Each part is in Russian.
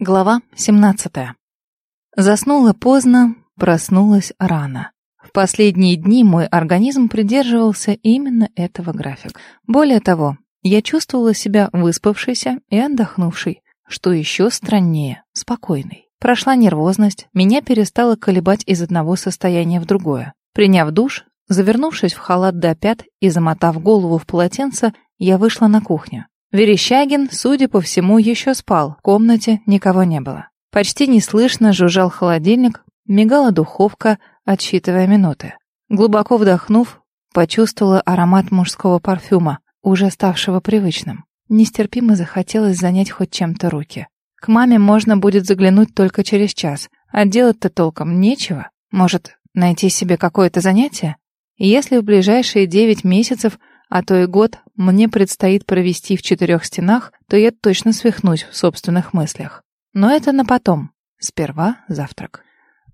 Глава 17. Заснула поздно, проснулась рано. В последние дни мой организм придерживался именно этого графика. Более того, я чувствовала себя выспавшейся и отдохнувшей, что еще страннее, спокойной. Прошла нервозность, меня перестало колебать из одного состояния в другое. Приняв душ, завернувшись в халат до пят и замотав голову в полотенце, я вышла на кухню. Верещагин, судя по всему, еще спал, в комнате никого не было. Почти неслышно жужжал холодильник, мигала духовка, отсчитывая минуты. Глубоко вдохнув, почувствовала аромат мужского парфюма, уже ставшего привычным. Нестерпимо захотелось занять хоть чем-то руки. К маме можно будет заглянуть только через час, а делать-то толком нечего. Может, найти себе какое-то занятие? Если в ближайшие девять месяцев а то и год мне предстоит провести в четырех стенах, то я точно свихнусь в собственных мыслях. Но это на потом. Сперва завтрак.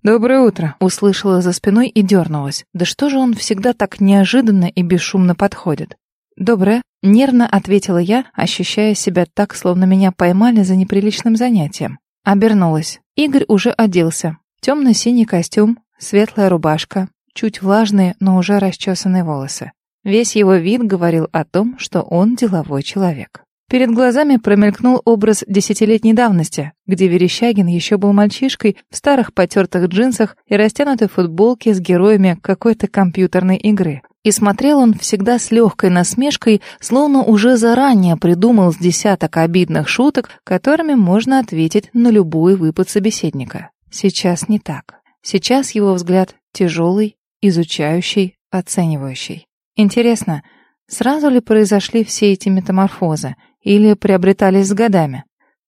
«Доброе утро!» — услышала за спиной и дернулась. Да что же он всегда так неожиданно и бесшумно подходит? «Доброе!» — нервно ответила я, ощущая себя так, словно меня поймали за неприличным занятием. Обернулась. Игорь уже оделся. Темно-синий костюм, светлая рубашка, чуть влажные, но уже расчесанные волосы. Весь его вид говорил о том, что он деловой человек. Перед глазами промелькнул образ десятилетней давности, где Верещагин еще был мальчишкой в старых потертых джинсах и растянутой футболке с героями какой-то компьютерной игры. И смотрел он всегда с легкой насмешкой, словно уже заранее придумал с десяток обидных шуток, которыми можно ответить на любой выпад собеседника. Сейчас не так. Сейчас его взгляд тяжелый, изучающий, оценивающий. Интересно, сразу ли произошли все эти метаморфозы или приобретались с годами?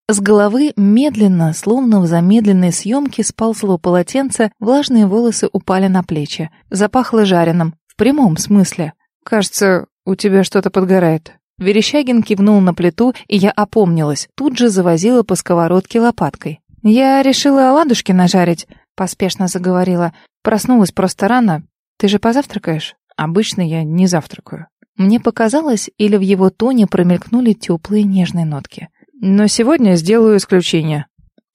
С головы медленно, словно в замедленной съемке, сползло полотенце, влажные волосы упали на плечи. Запахло жареным, в прямом смысле. «Кажется, у тебя что-то подгорает». Верещагин кивнул на плиту, и я опомнилась, тут же завозила по сковородке лопаткой. «Я решила оладушки нажарить», — поспешно заговорила. «Проснулась просто рано. Ты же позавтракаешь?» Обычно я не завтракаю. Мне показалось, или в его тоне промелькнули теплые нежные нотки. Но сегодня сделаю исключение.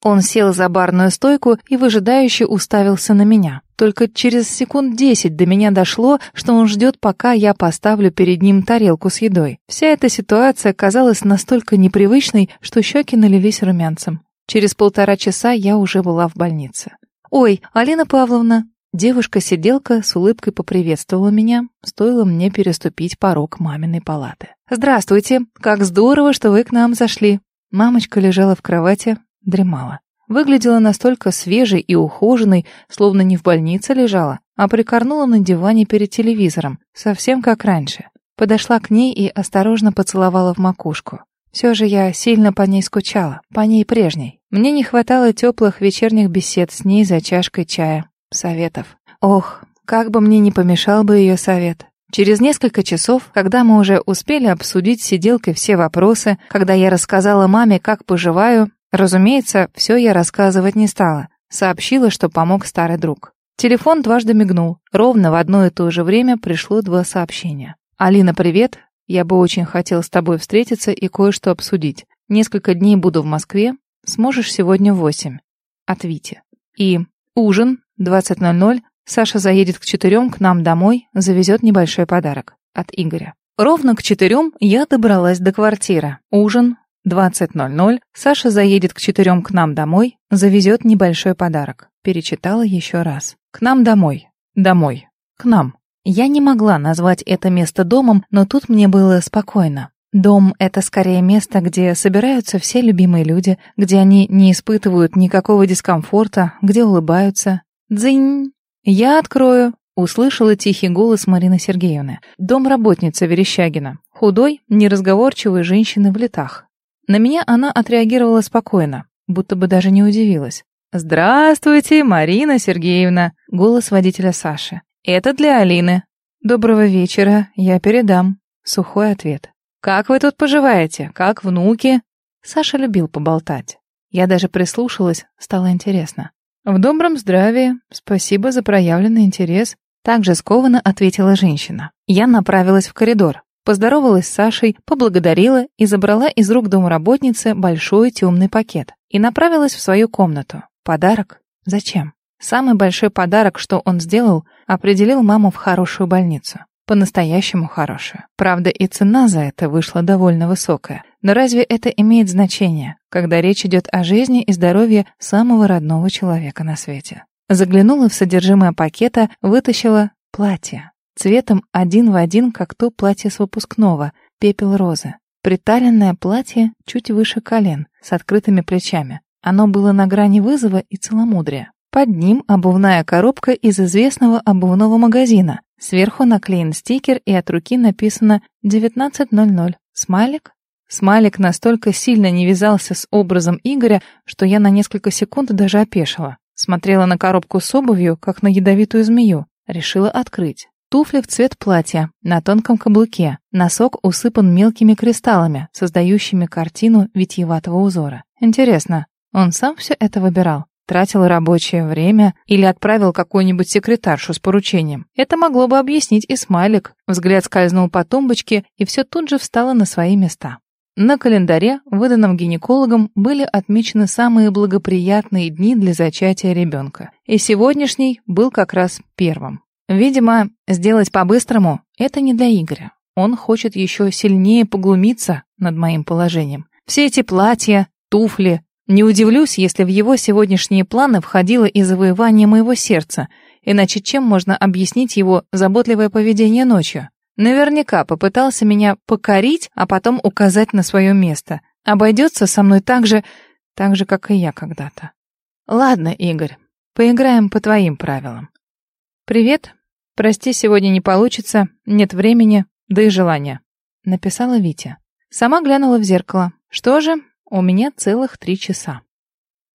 Он сел за барную стойку и выжидающе уставился на меня. Только через секунд десять до меня дошло, что он ждет, пока я поставлю перед ним тарелку с едой. Вся эта ситуация казалась настолько непривычной, что щеки налились румянцем. Через полтора часа я уже была в больнице. «Ой, Алина Павловна, Девушка-сиделка с улыбкой поприветствовала меня, стоило мне переступить порог маминой палаты. «Здравствуйте! Как здорово, что вы к нам зашли!» Мамочка лежала в кровати, дремала. Выглядела настолько свежей и ухоженной, словно не в больнице лежала, а прикорнула на диване перед телевизором, совсем как раньше. Подошла к ней и осторожно поцеловала в макушку. Все же я сильно по ней скучала, по ней прежней. Мне не хватало теплых вечерних бесед с ней за чашкой чая, советов. Ох, как бы мне не помешал бы ее совет. Через несколько часов, когда мы уже успели обсудить сиделкой все вопросы, когда я рассказала маме, как поживаю, разумеется, все я рассказывать не стала. Сообщила, что помог старый друг. Телефон дважды мигнул. Ровно в одно и то же время пришло два сообщения. «Алина, привет. Я бы очень хотел с тобой встретиться и кое-что обсудить. Несколько дней буду в Москве. Сможешь сегодня в восемь?» От Вити. И «Ужин 20.00. Саша заедет к четырем к нам домой, завезет небольшой подарок. От Игоря. Ровно к четырем я добралась до квартиры. Ужин 20.00. Саша заедет к четырем к нам домой, завезет небольшой подарок. Перечитала еще раз. К нам домой. Домой. К нам. Я не могла назвать это место домом, но тут мне было спокойно. Дом — это скорее место, где собираются все любимые люди, где они не испытывают никакого дискомфорта, где улыбаются, «Дзынь! Я открою!» — услышала тихий голос Марины Сергеевны. Домработница Верещагина. Худой, неразговорчивой женщины в летах. На меня она отреагировала спокойно, будто бы даже не удивилась. «Здравствуйте, Марина Сергеевна!» — голос водителя Саши. «Это для Алины». «Доброго вечера, я передам». Сухой ответ. «Как вы тут поживаете? Как внуки?» Саша любил поболтать. Я даже прислушалась, стало интересно. «В добром здравии. Спасибо за проявленный интерес», — также скованно ответила женщина. Я направилась в коридор. Поздоровалась с Сашей, поблагодарила и забрала из рук домработницы большой темный пакет и направилась в свою комнату. Подарок? Зачем? Самый большой подарок, что он сделал, определил маму в хорошую больницу. По-настоящему хорошую. Правда, и цена за это вышла довольно высокая. Но разве это имеет значение, когда речь идет о жизни и здоровье самого родного человека на свете? Заглянула в содержимое пакета, вытащила платье. Цветом один в один, как то платье с выпускного, пепел розы. Приталенное платье чуть выше колен, с открытыми плечами. Оно было на грани вызова и целомудрия. Под ним обувная коробка из известного обувного магазина. Сверху наклеен стикер и от руки написано 19.00. Смайлик? Смайлик настолько сильно не вязался с образом Игоря, что я на несколько секунд даже опешила. Смотрела на коробку с обувью, как на ядовитую змею. Решила открыть. Туфли в цвет платья, на тонком каблуке. Носок усыпан мелкими кристаллами, создающими картину витиеватого узора. Интересно, он сам все это выбирал? Тратил рабочее время или отправил какую-нибудь секретаршу с поручением. Это могло бы объяснить и смайлик. Взгляд скользнул по тумбочке, и все тут же встало на свои места. На календаре, выданном гинекологом, были отмечены самые благоприятные дни для зачатия ребенка. И сегодняшний был как раз первым. Видимо, сделать по-быстрому — это не для Игоря. Он хочет еще сильнее поглумиться над моим положением. Все эти платья, туфли, не удивлюсь, если в его сегодняшние планы входило и завоевание моего сердца, иначе чем можно объяснить его заботливое поведение ночью? Наверняка попытался меня покорить, а потом указать на свое место. Обойдется со мной так же, так же, как и я когда-то. Ладно, Игорь, поиграем по твоим правилам. Привет. Прости, сегодня не получится, нет времени, да и желания. Написала Витя. Сама глянула в зеркало. Что же, у меня целых три часа.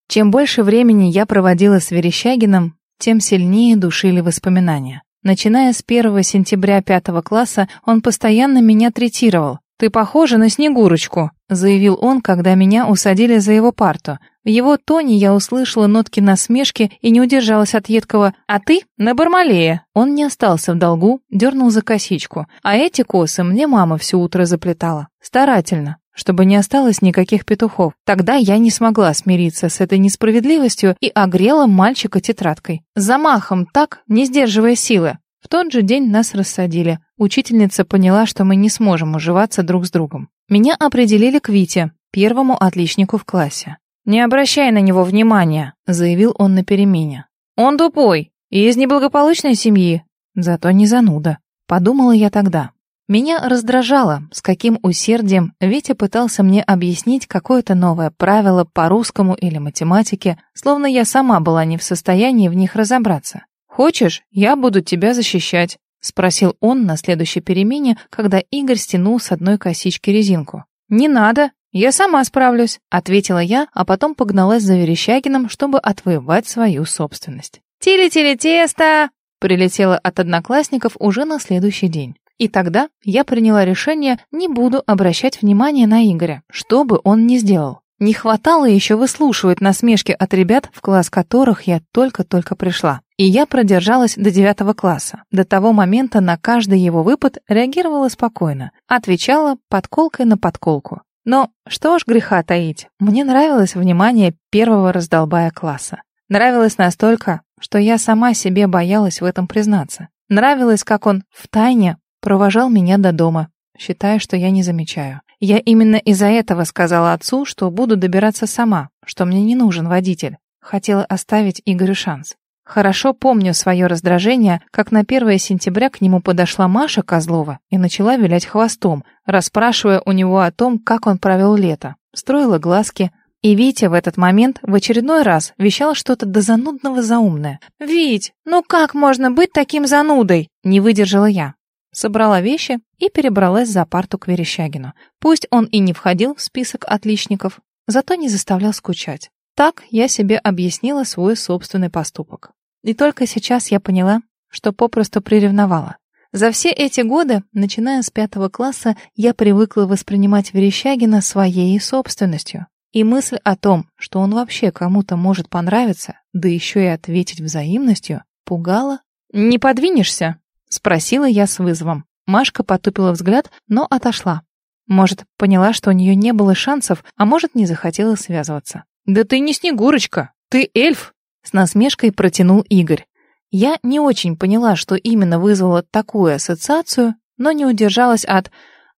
Чем больше времени я проводила с Верещагиным, тем сильнее душили воспоминания. Начиная с 1 сентября пятого класса, он постоянно меня третировал. «Ты похожа на Снегурочку», — заявил он, когда меня усадили за его парту. В его тоне я услышала нотки насмешки и не удержалась от едкого «А ты на Бармалее». Он не остался в долгу, дернул за косичку. А эти косы мне мама все утро заплетала. Старательно чтобы не осталось никаких петухов. Тогда я не смогла смириться с этой несправедливостью и огрела мальчика тетрадкой. Замахом так, не сдерживая силы. В тот же день нас рассадили. Учительница поняла, что мы не сможем уживаться друг с другом. Меня определили к Вите, первому отличнику в классе. «Не обращай на него внимания», — заявил он на перемене. «Он тупой и из неблагополучной семьи, зато не зануда», — подумала я тогда. Меня раздражало, с каким усердием Витя пытался мне объяснить какое-то новое правило по русскому или математике, словно я сама была не в состоянии в них разобраться. «Хочешь, я буду тебя защищать?» — спросил он на следующей перемене, когда Игорь стянул с одной косички резинку. «Не надо, я сама справлюсь», — ответила я, а потом погналась за Верещагиным, чтобы отвоевать свою собственность. «Тили-тили-тесто!» прилетело от одноклассников уже на следующий день. И тогда я приняла решение, не буду обращать внимания на Игоря, что бы он ни сделал. Не хватало еще выслушивать насмешки от ребят, в класс которых я только-только пришла. И я продержалась до девятого класса. До того момента на каждый его выпад реагировала спокойно, отвечала подколкой на подколку. Но что ж греха таить, мне нравилось внимание первого раздолбая класса. Нравилось настолько, что я сама себе боялась в этом признаться. Нравилось, как он втайне Провожал меня до дома, считая, что я не замечаю. Я именно из-за этого сказала отцу, что буду добираться сама, что мне не нужен водитель. Хотела оставить Игорю шанс. Хорошо помню свое раздражение, как на 1 сентября к нему подошла Маша Козлова и начала вилять хвостом, расспрашивая у него о том, как он провел лето. Строила глазки, и Витя в этот момент в очередной раз вещал что-то до занудного заумное. «Вить, ну как можно быть таким занудой?» Не выдержала я. Собрала вещи и перебралась за парту к Верещагину. Пусть он и не входил в список отличников, зато не заставлял скучать. Так я себе объяснила свой собственный поступок. И только сейчас я поняла, что попросту приревновала. За все эти годы, начиная с пятого класса, я привыкла воспринимать Верещагина своей собственностью. И мысль о том, что он вообще кому-то может понравиться, да еще и ответить взаимностью, пугала. «Не подвинешься?» Спросила я с вызовом. Машка потупила взгляд, но отошла. Может, поняла, что у нее не было шансов, а может, не захотела связываться. «Да ты не Снегурочка, ты эльф!» С насмешкой протянул Игорь. Я не очень поняла, что именно вызвало такую ассоциацию, но не удержалась от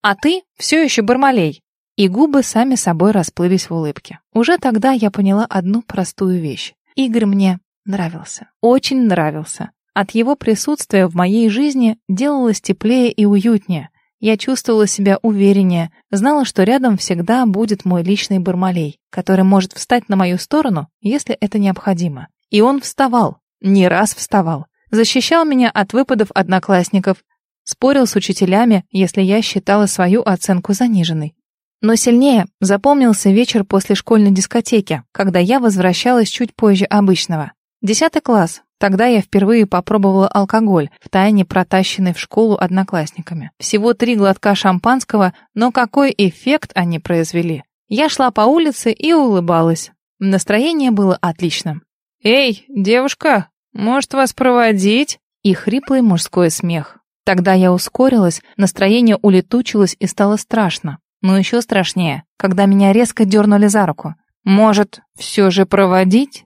«А ты все еще Бармалей!» И губы сами собой расплылись в улыбке. Уже тогда я поняла одну простую вещь. Игорь мне нравился. Очень нравился. От его присутствия в моей жизни делалось теплее и уютнее. Я чувствовала себя увереннее, знала, что рядом всегда будет мой личный Бармалей, который может встать на мою сторону, если это необходимо. И он вставал, не раз вставал, защищал меня от выпадов одноклассников, спорил с учителями, если я считала свою оценку заниженной. Но сильнее запомнился вечер после школьной дискотеки, когда я возвращалась чуть позже обычного. Десятый класс. Тогда я впервые попробовала алкоголь, втайне протащенный в школу одноклассниками. Всего три глотка шампанского, но какой эффект они произвели. Я шла по улице и улыбалась. Настроение было отличным. «Эй, девушка, может вас проводить?» И хриплый мужской смех. Тогда я ускорилась, настроение улетучилось и стало страшно. Но еще страшнее, когда меня резко дернули за руку. «Может, все же проводить?»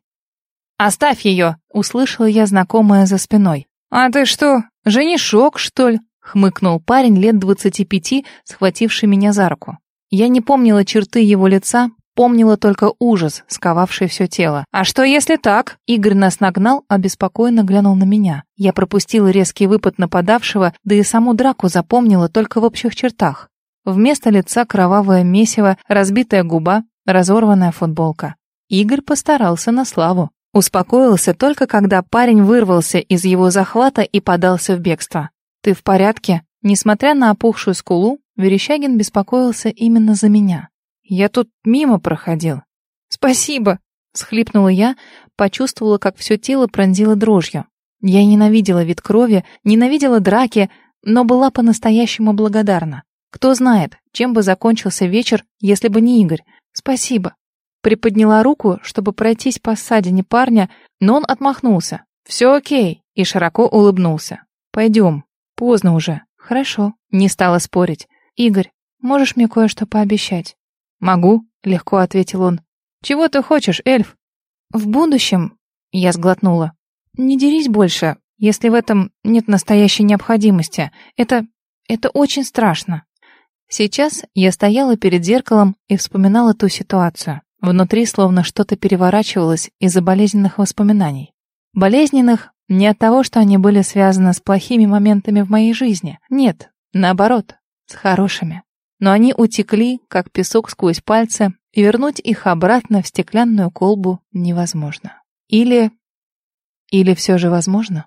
«Оставь ее!» — услышала я знакомое за спиной. «А ты что, женишок, что ли?» — хмыкнул парень лет двадцати пяти, схвативший меня за руку. Я не помнила черты его лица, помнила только ужас, сковавший все тело. «А что, если так?» Игорь нас нагнал, обеспокоенно глянул на меня. Я пропустила резкий выпад нападавшего, да и саму драку запомнила только в общих чертах. Вместо лица кровавое месиво, разбитая губа, разорванная футболка. Игорь постарался на славу. Успокоился только, когда парень вырвался из его захвата и подался в бегство. «Ты в порядке?» Несмотря на опухшую скулу, Верещагин беспокоился именно за меня. «Я тут мимо проходил». «Спасибо!» — схлипнула я, почувствовала, как все тело пронзило дрожью. Я ненавидела вид крови, ненавидела драки, но была по-настоящему благодарна. Кто знает, чем бы закончился вечер, если бы не Игорь. Спасибо. Приподняла руку, чтобы пройтись по ссадине парня, но он отмахнулся. «Все окей», и широко улыбнулся. «Пойдем. Поздно уже». «Хорошо». Не стала спорить. «Игорь, можешь мне кое-что пообещать?» «Могу», — легко ответил он. «Чего ты хочешь, эльф?» «В будущем...» — я сглотнула. «Не дерись больше, если в этом нет настоящей необходимости. Это... это очень страшно». Сейчас я стояла перед зеркалом и вспоминала ту ситуацию. Внутри словно что-то переворачивалось из-за болезненных воспоминаний. Болезненных не от того, что они были связаны с плохими моментами в моей жизни. Нет, наоборот, с хорошими. Но они утекли, как песок сквозь пальцы, и вернуть их обратно в стеклянную колбу невозможно. Или... Или все же возможно?